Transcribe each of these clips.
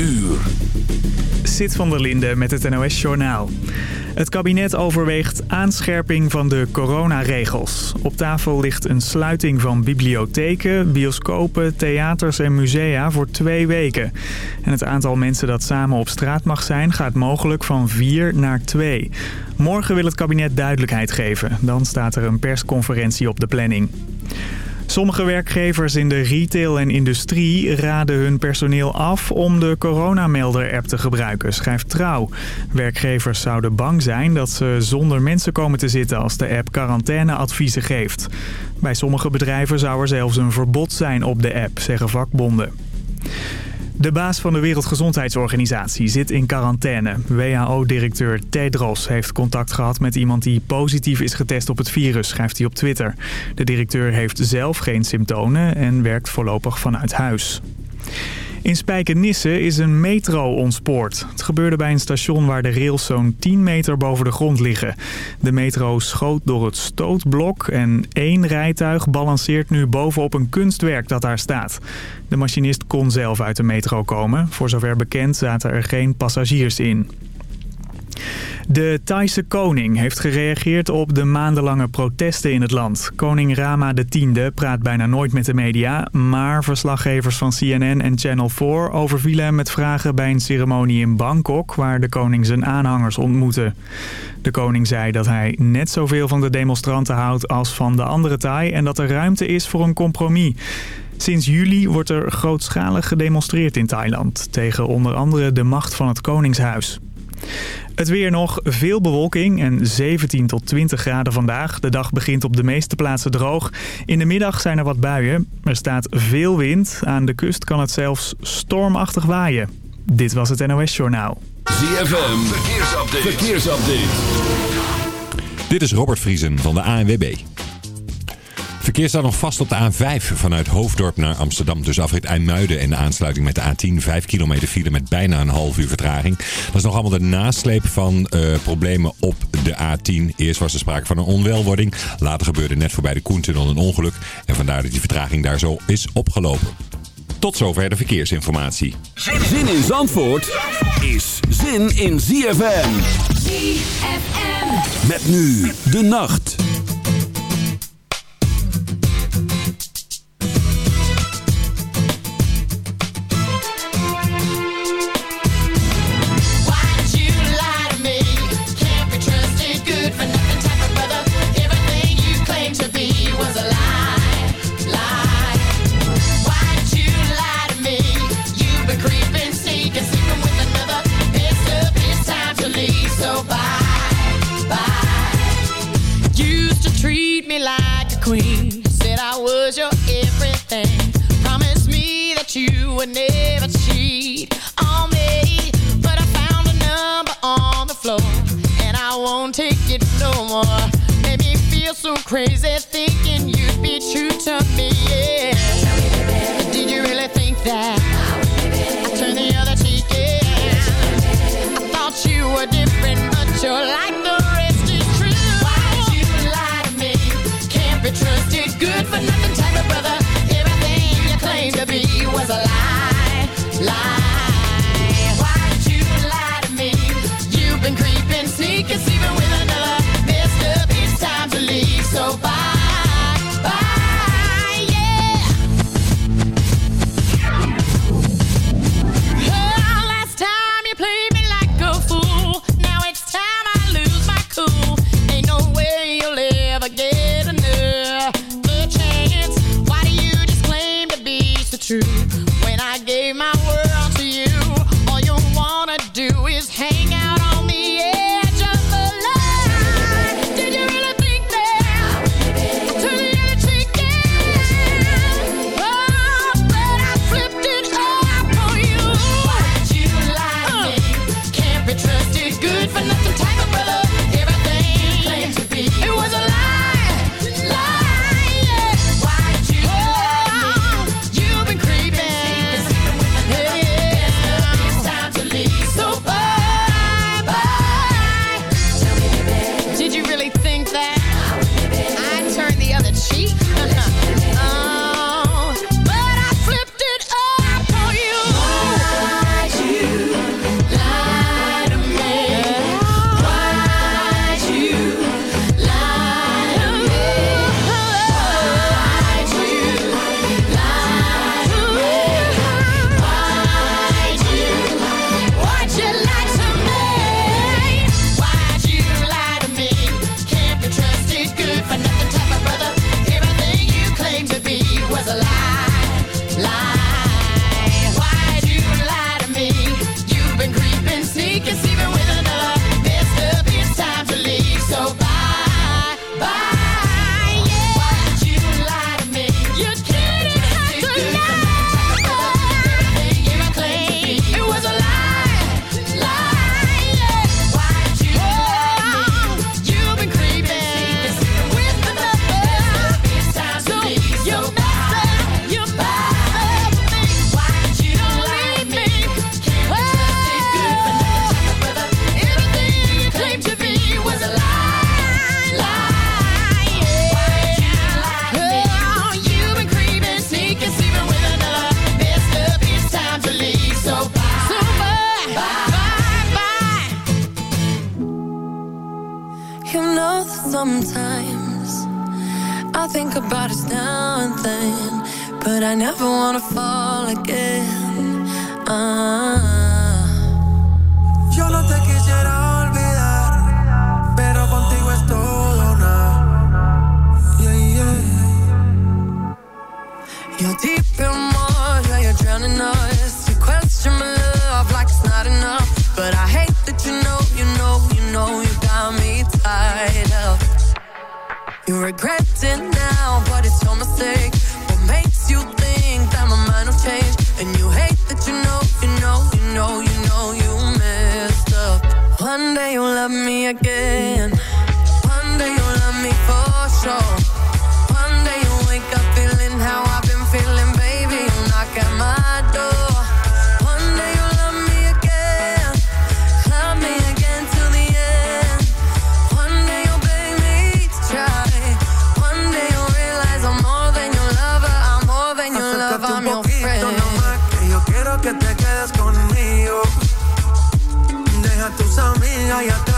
uur. Zit van der Linde met het NOS-journaal. Het kabinet overweegt aanscherping van de coronaregels. Op tafel ligt een sluiting van bibliotheken, bioscopen, theaters en musea voor twee weken. En het aantal mensen dat samen op straat mag zijn gaat mogelijk van vier naar twee. Morgen wil het kabinet duidelijkheid geven. Dan staat er een persconferentie op de planning. Sommige werkgevers in de retail en industrie raden hun personeel af om de coronamelder-app te gebruiken, schrijft Trouw. Werkgevers zouden bang zijn dat ze zonder mensen komen te zitten als de app quarantaineadviezen geeft. Bij sommige bedrijven zou er zelfs een verbod zijn op de app, zeggen vakbonden. De baas van de Wereldgezondheidsorganisatie zit in quarantaine. WHO-directeur Tedros heeft contact gehad met iemand die positief is getest op het virus, schrijft hij op Twitter. De directeur heeft zelf geen symptomen en werkt voorlopig vanuit huis. In Spijkenisse is een metro ontspoord. Het gebeurde bij een station waar de rails zo'n 10 meter boven de grond liggen. De metro schoot door het stootblok en één rijtuig balanceert nu bovenop een kunstwerk dat daar staat. De machinist kon zelf uit de metro komen. Voor zover bekend zaten er geen passagiers in. De Thaise koning heeft gereageerd op de maandenlange protesten in het land. Koning Rama X praat bijna nooit met de media... maar verslaggevers van CNN en Channel 4 overvielen hem met vragen... bij een ceremonie in Bangkok waar de koning zijn aanhangers ontmoette. De koning zei dat hij net zoveel van de demonstranten houdt als van de andere Thai... en dat er ruimte is voor een compromis. Sinds juli wordt er grootschalig gedemonstreerd in Thailand... tegen onder andere de macht van het koningshuis. Het weer nog, veel bewolking en 17 tot 20 graden vandaag. De dag begint op de meeste plaatsen droog. In de middag zijn er wat buien. Er staat veel wind. Aan de kust kan het zelfs stormachtig waaien. Dit was het NOS Journaal. ZFM, verkeersupdate. verkeersupdate. Dit is Robert Vriesen van de ANWB. Verkeer staat nog vast op de A5 vanuit Hoofddorp naar Amsterdam. Dus afrit IJmuiden en de aansluiting met de A10. 5 kilometer file met bijna een half uur vertraging. Dat is nog allemaal de nasleep van uh, problemen op de A10. Eerst was er sprake van een onwelwording. Later gebeurde net voorbij de Koentunnel een ongeluk. En vandaar dat die vertraging daar zo is opgelopen. Tot zover de verkeersinformatie. Zin in Zandvoort is zin in ZFM. ZFM. Met nu de nacht. Would never cheat on me. But I found a number on the floor, and I won't take it no more. Made me feel so crazy thinking you'd be true to me. Yeah. Did you really think that? I turned the other cheek, yeah. I thought you were different, but you're like good for nothing type of brother. Everything you claim to be was a lie. that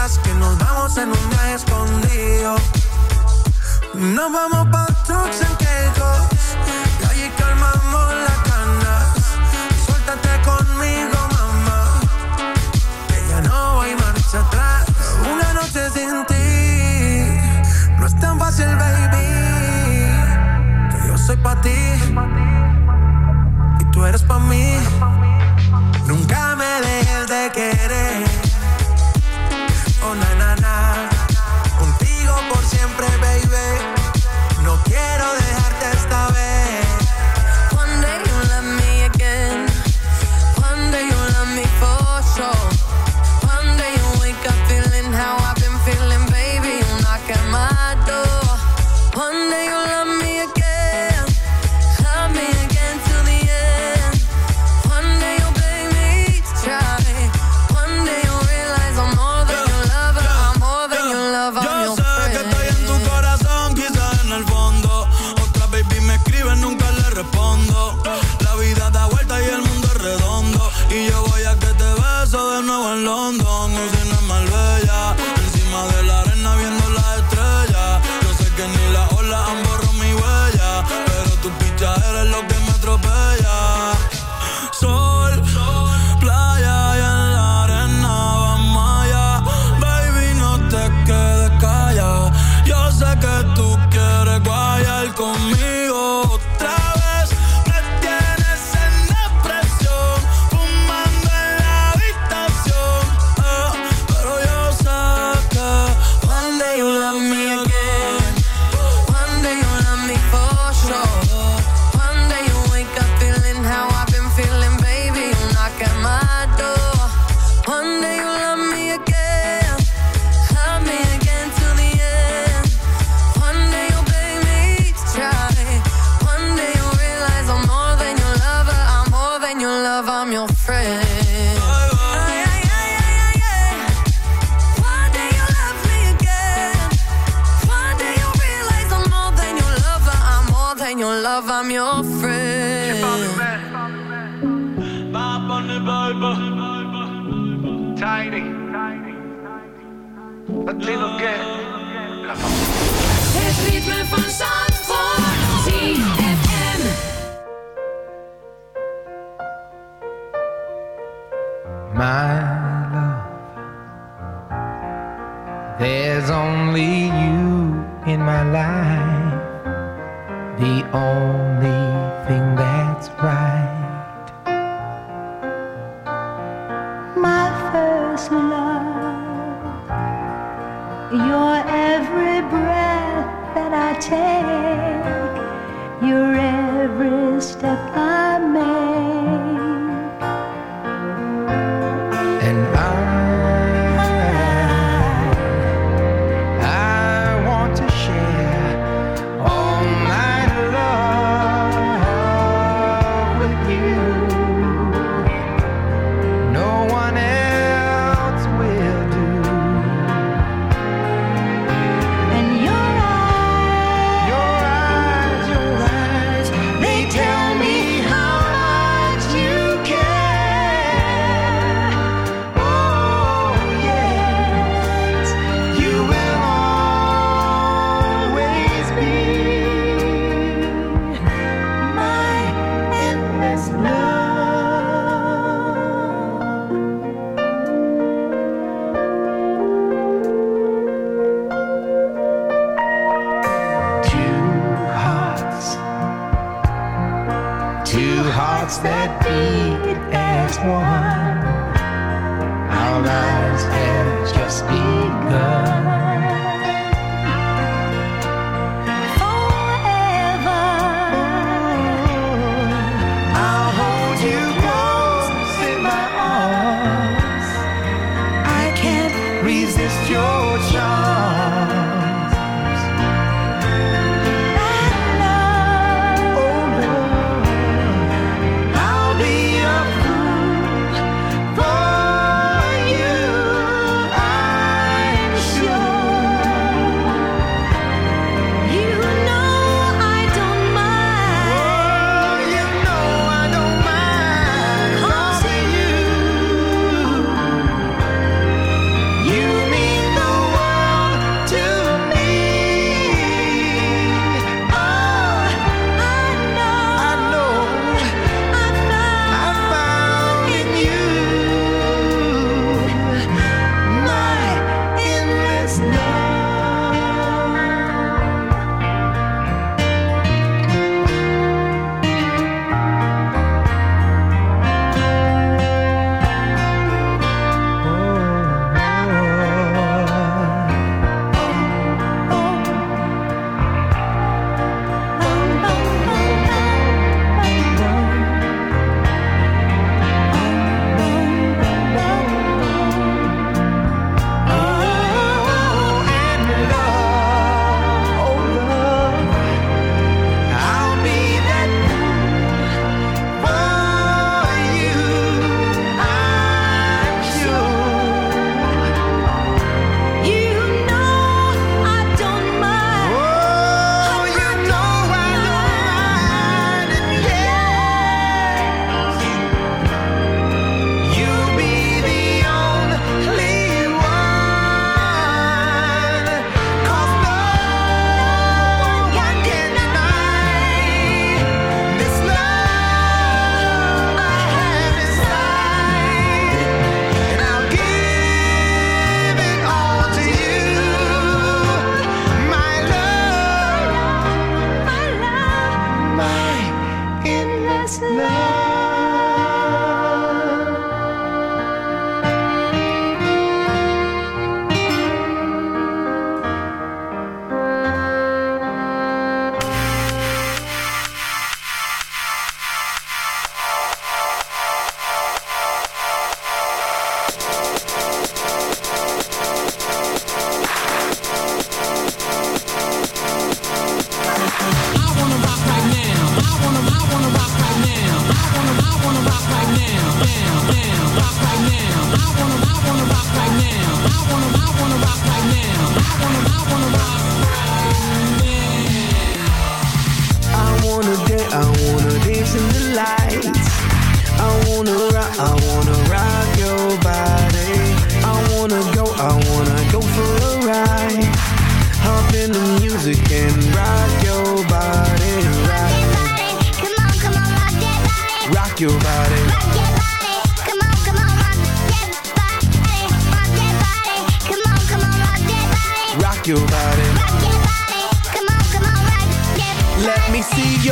que nos vamos en un viaje escondido. Nos vamos pa' trucks en quejos y allí calmamos las canas. Suéltate conmigo, mamá, que ya no hay marcha atrás. Una noche sin ti no es tan fácil, baby, que yo soy pa' ti y tú eres pa' mí.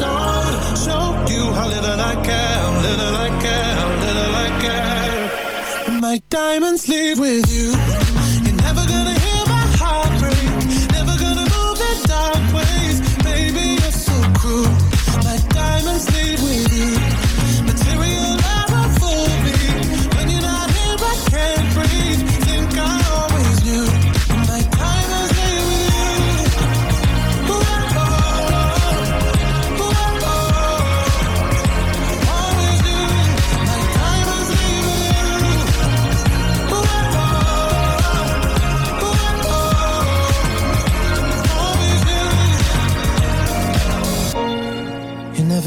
already. Show you how little I care, little I care, little I care. My diamonds leave with you. You're never gonna hear my heart break. Never gonna move in dark ways. Baby, you're so cruel.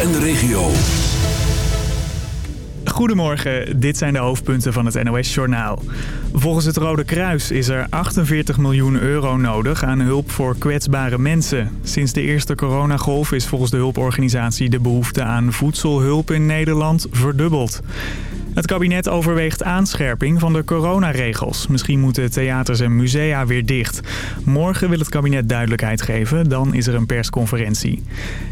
en de regio. Goedemorgen, dit zijn de hoofdpunten van het NOS-journaal. Volgens het Rode Kruis is er 48 miljoen euro nodig aan hulp voor kwetsbare mensen. Sinds de eerste coronagolf is volgens de hulporganisatie de behoefte aan voedselhulp in Nederland verdubbeld. Het kabinet overweegt aanscherping van de coronaregels. Misschien moeten theaters en musea weer dicht. Morgen wil het kabinet duidelijkheid geven, dan is er een persconferentie.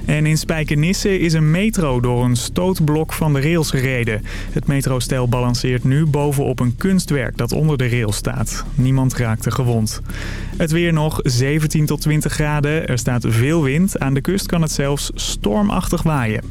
En in Spijkenisse is een metro door een stootblok van de rails gereden. Het metrostel balanceert nu bovenop een kunstwerk dat onder de rails staat. Niemand raakte gewond. Het weer nog 17 tot 20 graden. Er staat veel wind. Aan de kust kan het zelfs stormachtig waaien.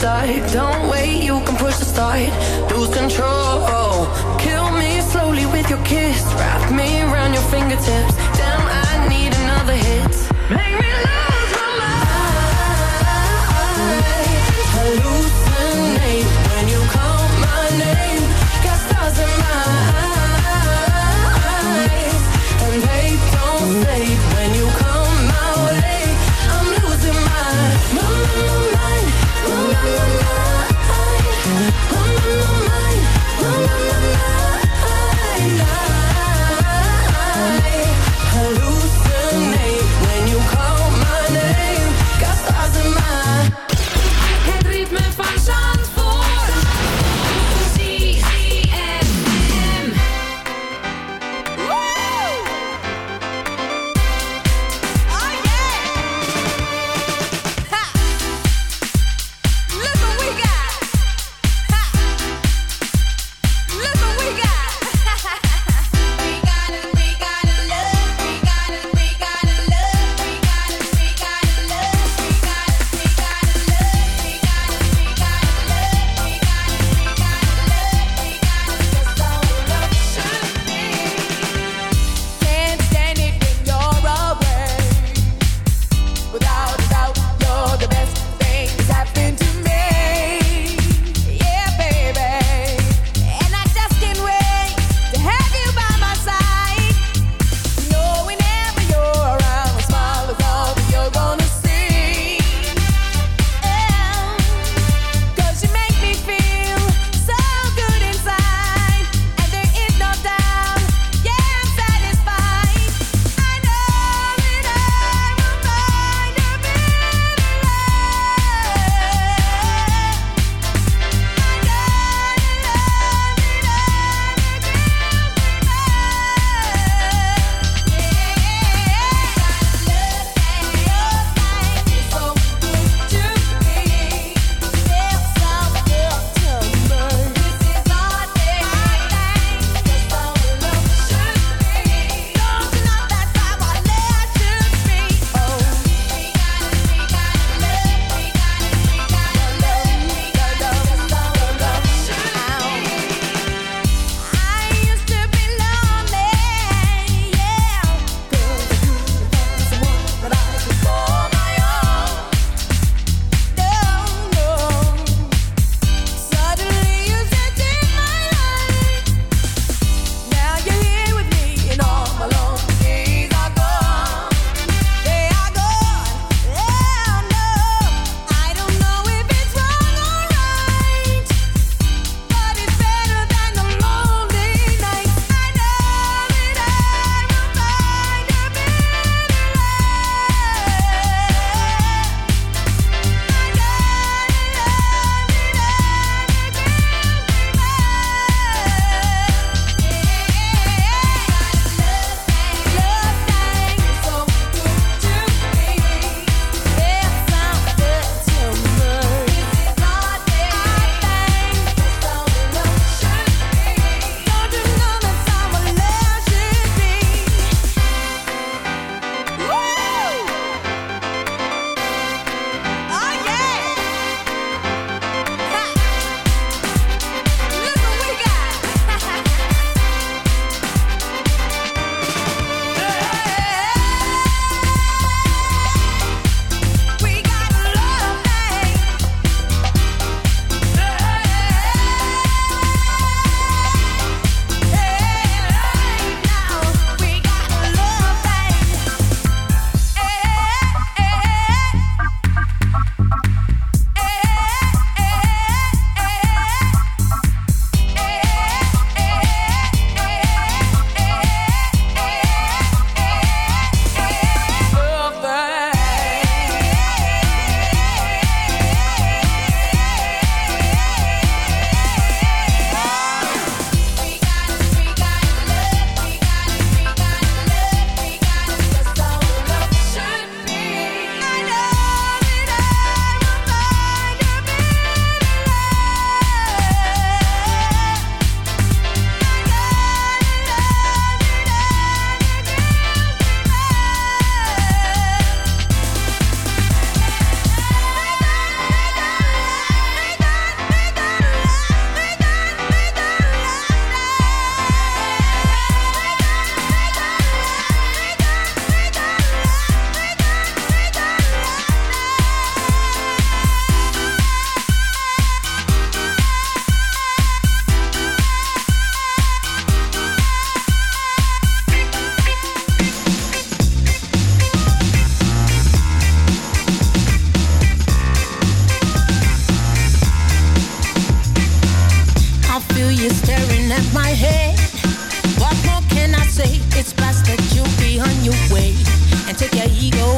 Don't wait, you can push the start. Lose control. Kill me slowly with your kiss. Wrap me around your fingertips. my head. What more can I say? It's best that you be on your way and take your ego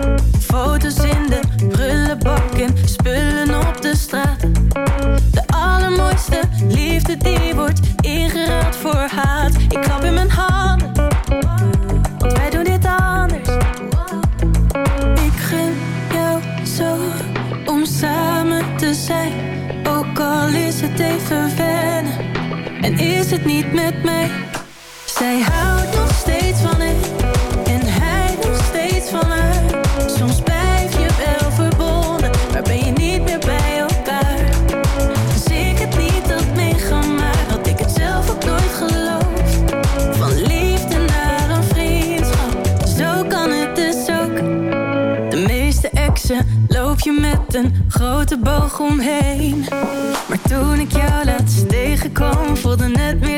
Zij houdt nog steeds van hem en hij nog steeds van haar. Soms blijf je wel verbonden, maar ben je niet meer bij elkaar. Als ik het niet had meegemaakt, had ik het zelf ook nooit geloofd. Van liefde naar een vriendschap, zo kan het dus ook. De meeste exen loop je met een grote boog omheen. Maar toen ik jou laatst tegenkwam, voelde het meer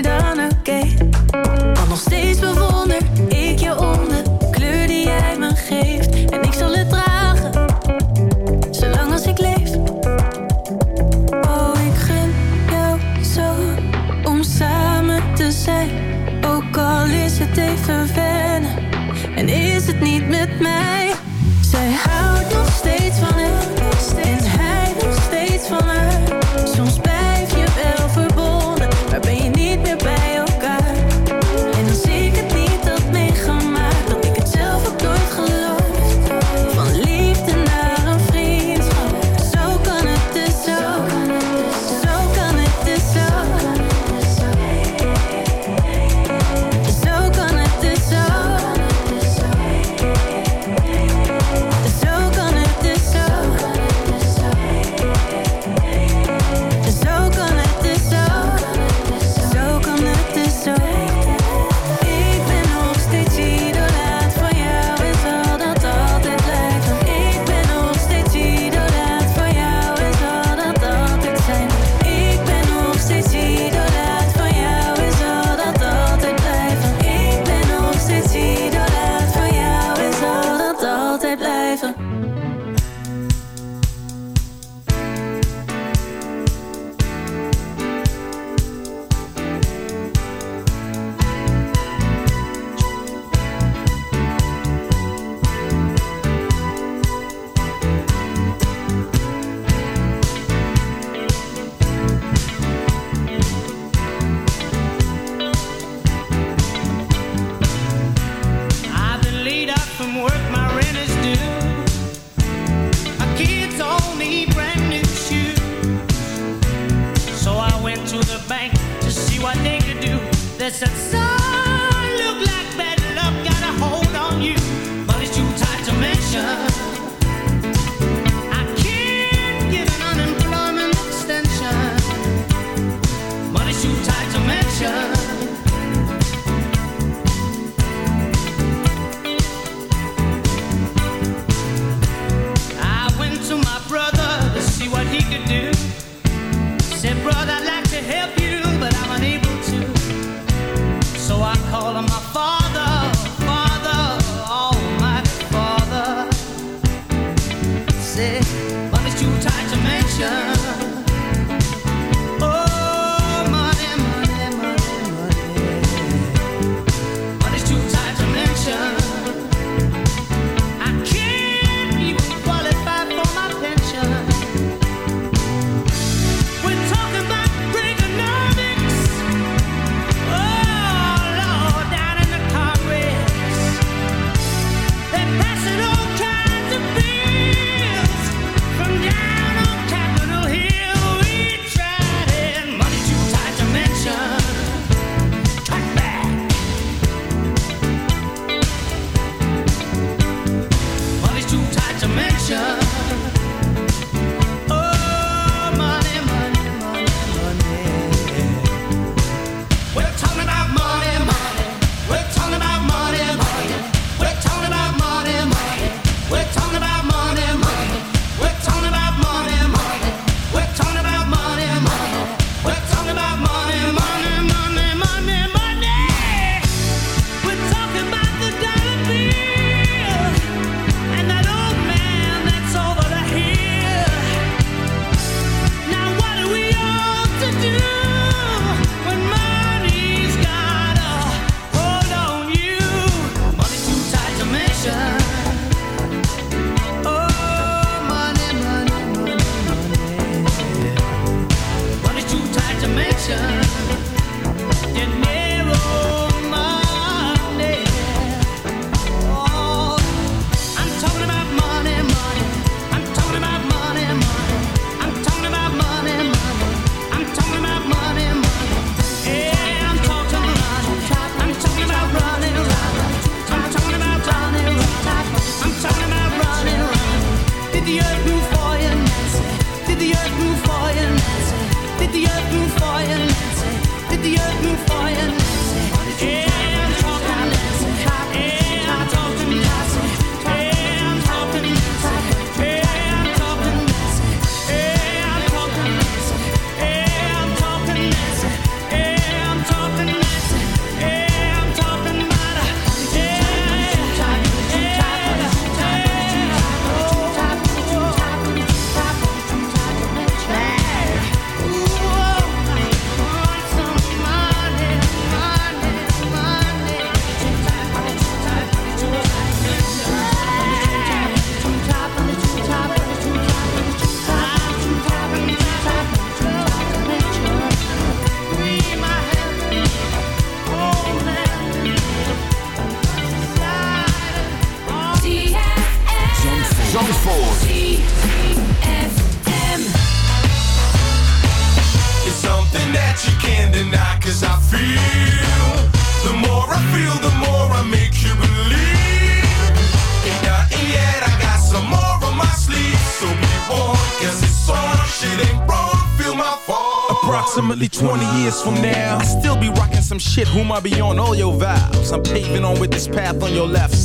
shit. Whom I be on all your vows. I'm paving on with this path on your left.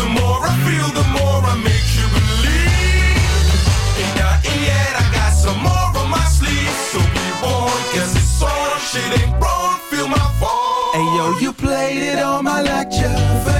The more I feel, the more I make you believe. Ain't yet, I got some more on my sleeve. So be shit ain't feel my fall. Hey yo, you played it on my lecture.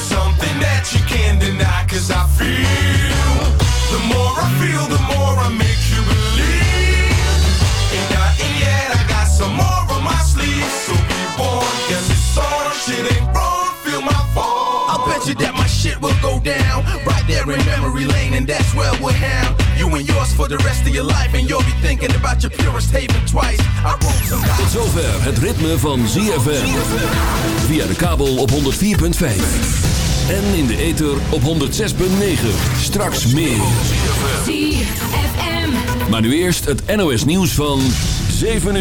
It's something that you can't deny, cause I feel. The more I feel, the more I make you believe. Ain't nothing yet, I got some more on my sleeve. So be warned, cause it's on, shit ain't wrong, feel my fall. I bet you that my shit will go down right there in memory lane, and that's where we're hound. You and yours for the rest of your life, and you'll be thinking about your purest haven twice. I wrote some Tot zover het ritme van ZFM. Via de kabel op 104.5. En in de ether op 106.9. Straks meer. Maar nu eerst het NOS nieuws van 7 uur.